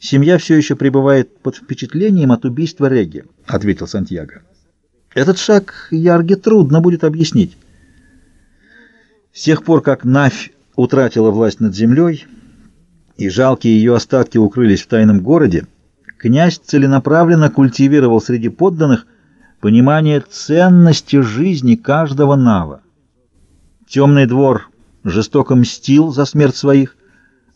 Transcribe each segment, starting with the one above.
Семья все еще пребывает под впечатлением от убийства Реги, — ответил Сантьяго. Этот шаг Ярге трудно будет объяснить. С тех пор, как Навь утратила власть над землей, и жалкие ее остатки укрылись в тайном городе, князь целенаправленно культивировал среди подданных понимание ценности жизни каждого Нава. Темный двор жестоко мстил за смерть своих,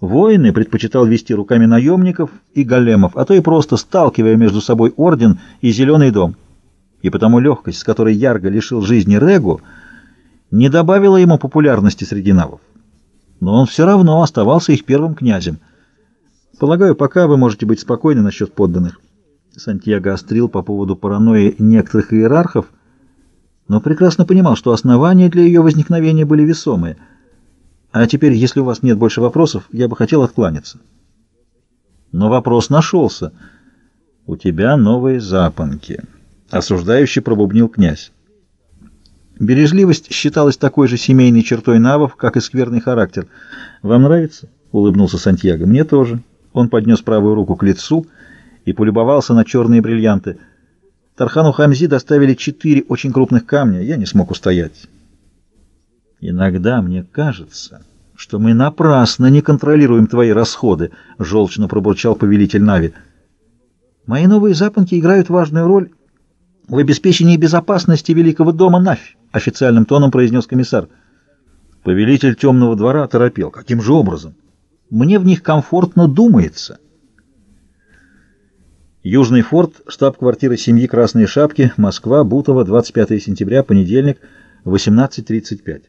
Воины предпочитал вести руками наемников и големов, а то и просто сталкивая между собой орден и зеленый дом. И потому легкость, с которой Ярго лишил жизни Регу, не добавила ему популярности среди навов. Но он все равно оставался их первым князем. Полагаю, пока вы можете быть спокойны насчет подданных. Сантьяго острил по поводу паранойи некоторых иерархов, но прекрасно понимал, что основания для ее возникновения были весомые — а теперь, если у вас нет больше вопросов, я бы хотел откланяться. Но вопрос нашелся. У тебя новые запонки. Осуждающий пробубнил князь. Бережливость считалась такой же семейной чертой навов, как и скверный характер. «Вам нравится?» — улыбнулся Сантьяго. «Мне тоже». Он поднес правую руку к лицу и полюбовался на черные бриллианты. Тархану Хамзи доставили четыре очень крупных камня. Я не смог устоять. «Иногда мне кажется, что мы напрасно не контролируем твои расходы», — желчно пробурчал повелитель Нави. «Мои новые запонки играют важную роль в обеспечении безопасности великого дома Навь», — официальным тоном произнес комиссар. Повелитель темного двора торопел. «Каким же образом? Мне в них комфортно думается». Южный форт, штаб-квартира семьи Красные Шапки, Москва, Бутово, 25 сентября, понедельник, 18.35.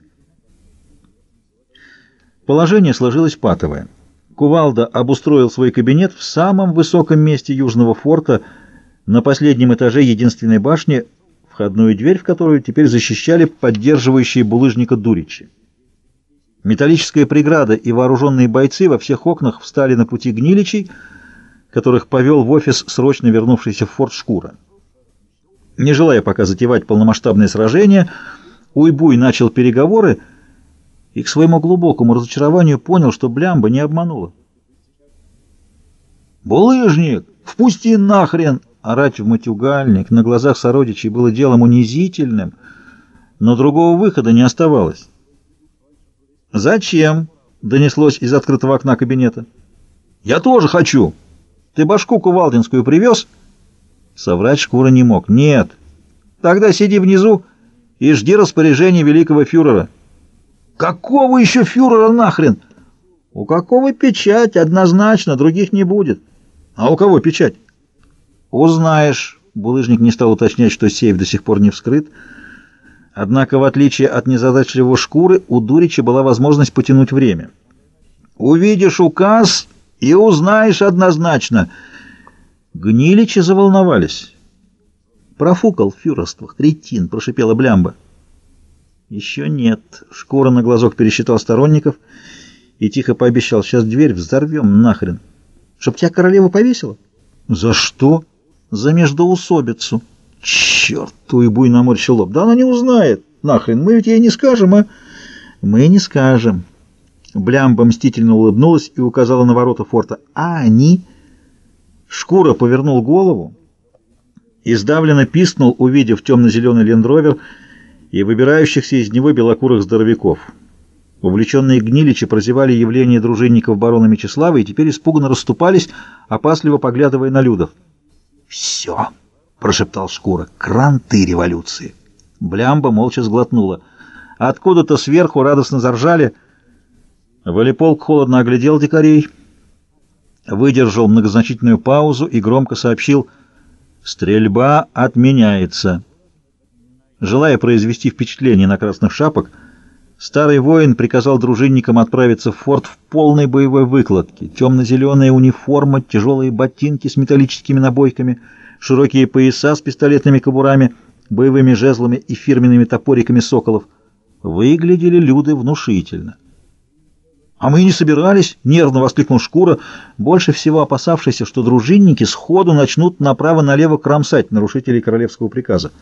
Положение сложилось патовое. Кувалда обустроил свой кабинет в самом высоком месте Южного форта, на последнем этаже единственной башни, входную дверь в которую теперь защищали поддерживающие булыжника дуричи. Металлическая преграда и вооруженные бойцы во всех окнах встали на пути гниличей, которых повел в офис срочно вернувшийся в форт Шкура. Не желая пока затевать полномасштабное сражение, Уйбуй начал переговоры, и к своему глубокому разочарованию понял, что Блямба не обманула. «Булыжник! Впусти нахрен!» Орать в матюгальник на глазах сородичей было делом унизительным, но другого выхода не оставалось. «Зачем?» — донеслось из открытого окна кабинета. «Я тоже хочу! Ты башку кувалдинскую привез?» Соврать шкура не мог. «Нет! Тогда сиди внизу и жди распоряжения великого фюрера». Какого еще фюрера нахрен? У какого печать? Однозначно, других не будет. А у кого печать? Узнаешь. Булыжник не стал уточнять, что сейф до сих пор не вскрыт. Однако, в отличие от незадачливого шкуры, у Дурича была возможность потянуть время. Увидишь указ и узнаешь однозначно. Гниличи заволновались. Профукал в фюрерствах, кретин, прошипела Блямба. Еще нет. Шкура на глазок пересчитал сторонников и тихо пообещал, сейчас дверь взорвем нахрен. Чтоб тебя королева повесила? За что? За междоусобицу. Черт, уйбуй наморщил лоб. Да она не узнает. Нахрен, мы ведь ей не скажем, а? Мы не скажем. Блямба мстительно улыбнулась и указала на ворота форта. А они... Шкура повернул голову и сдавленно пискнул, увидев темно-зеленый лендровер, и выбирающихся из него белокурых здоровяков. Увлеченные гниличи прозевали явление дружинников барона Мечислава и теперь испуганно расступались, опасливо поглядывая на Людов. «Все!» — прошептал Шкура. «Кранты революции!» Блямба молча сглотнула. Откуда-то сверху радостно заржали. Валиполк холодно оглядел дикарей, выдержал многозначительную паузу и громко сообщил «Стрельба отменяется». Желая произвести впечатление на красных шапок, старый воин приказал дружинникам отправиться в форт в полной боевой выкладке. Темно-зеленая униформа, тяжелые ботинки с металлическими набойками, широкие пояса с пистолетными кобурами, боевыми жезлами и фирменными топориками соколов. Выглядели люди внушительно. «А мы и не собирались!» — нервно воскликнул Шкура, больше всего опасавшийся, что дружинники сходу начнут направо-налево кромсать нарушителей королевского приказа.